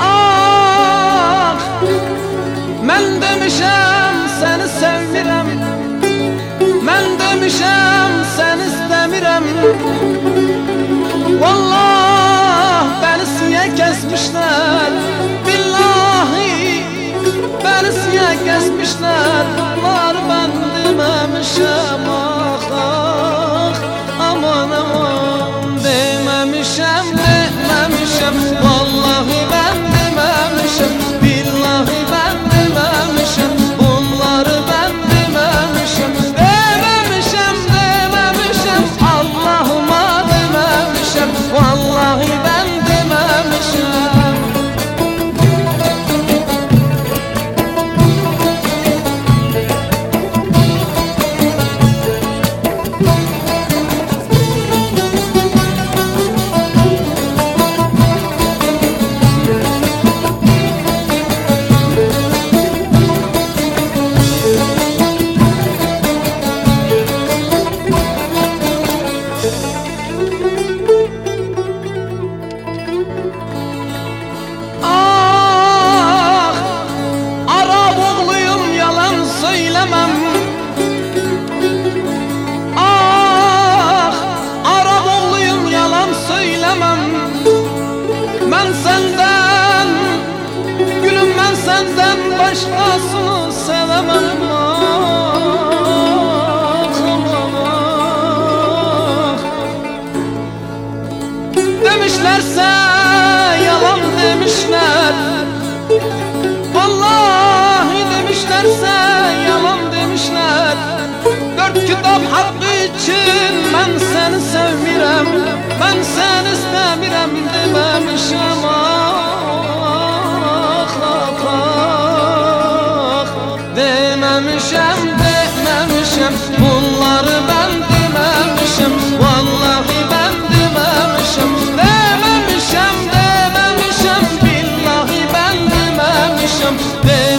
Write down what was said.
Ah, Vallah beni siye kesmişler. Billahi beni siye kesmişler. Var ben dememişim ah. Oh. Tamam Ah Arap oğluyum yalan söylemem Ben senden Gülüm ben senden başkasını sevemem ah. dememişem dememişem Bunları ben dememişem. Vallahi ben dememişem Dememişem dememişem. Billahi ben dememişem. dememişem